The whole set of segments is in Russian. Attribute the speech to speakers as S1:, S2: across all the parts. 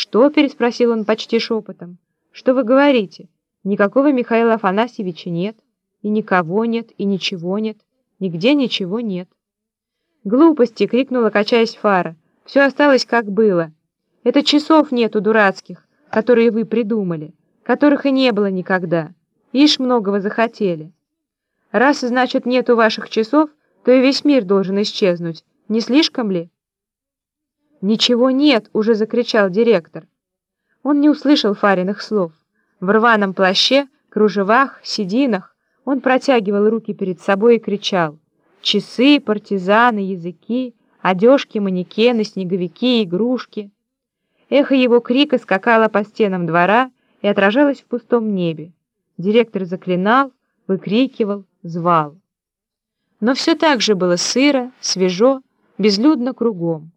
S1: «Что?» — переспросил он почти шепотом. «Что вы говорите? Никакого Михаила Афанасьевича нет, и никого нет, и ничего нет, нигде ничего нет». «Глупости!» — крикнула, качаясь Фара. «Все осталось, как было. Это часов нету дурацких, которые вы придумали, которых и не было никогда. Ишь многого захотели. Раз, значит, нету ваших часов, то и весь мир должен исчезнуть. Не слишком ли?» «Ничего нет!» — уже закричал директор. Он не услышал Фариных слов. В рваном плаще, кружевах, сединах он протягивал руки перед собой и кричал. Часы, партизаны, языки, одежки, манекены, снеговики, игрушки. Эхо его крика скакало по стенам двора и отражалось в пустом небе. Директор заклинал, выкрикивал, звал. Но все так же было сыро, свежо, безлюдно кругом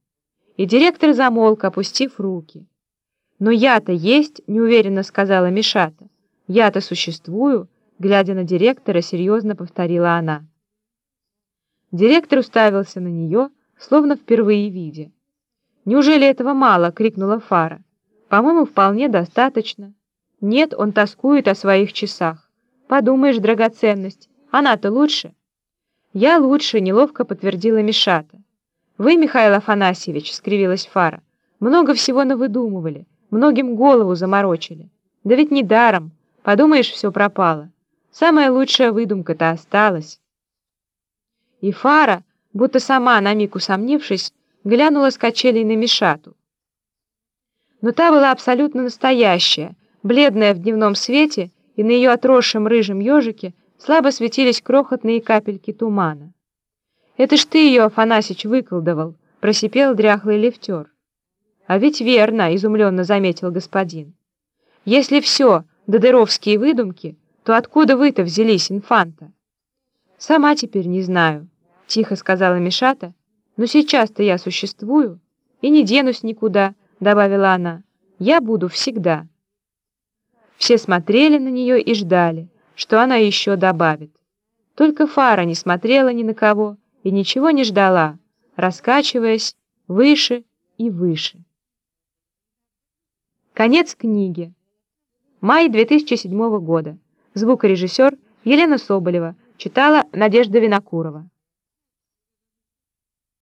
S1: и директор замолк, опустив руки. «Но я-то есть», — неуверенно сказала Мишата. «Я-то существую», — глядя на директора, серьезно повторила она. Директор уставился на нее, словно впервые видя. «Неужели этого мало?» — крикнула Фара. «По-моему, вполне достаточно. Нет, он тоскует о своих часах. Подумаешь, драгоценность, она-то лучше». «Я лучше», — неловко подтвердила Мишата. «Вы, Михаил Афанасьевич», — скривилась Фара, — «много всего навыдумывали, многим голову заморочили. Да ведь не даром, подумаешь, все пропало. Самая лучшая выдумка-то осталась». И Фара, будто сама на миг усомнившись, глянула с качелей на Мишату. Но та была абсолютно настоящая, бледная в дневном свете, и на ее отросшем рыжем ежике слабо светились крохотные капельки тумана. «Это ж ты ее, Афанасич, выколдовал», — просипел дряхлый лифтер. «А ведь верно», — изумленно заметил господин. «Если все додеровские выдумки, то откуда вы-то взялись, инфанта?» «Сама теперь не знаю», — тихо сказала Мишата. «Но сейчас-то я существую и не денусь никуда», — добавила она. «Я буду всегда». Все смотрели на нее и ждали, что она еще добавит. Только Фара не смотрела ни на кого, и ничего не ждала, раскачиваясь выше и выше. Конец книги. Май 2007 года. Звукорежиссер Елена Соболева. Читала Надежда Винокурова.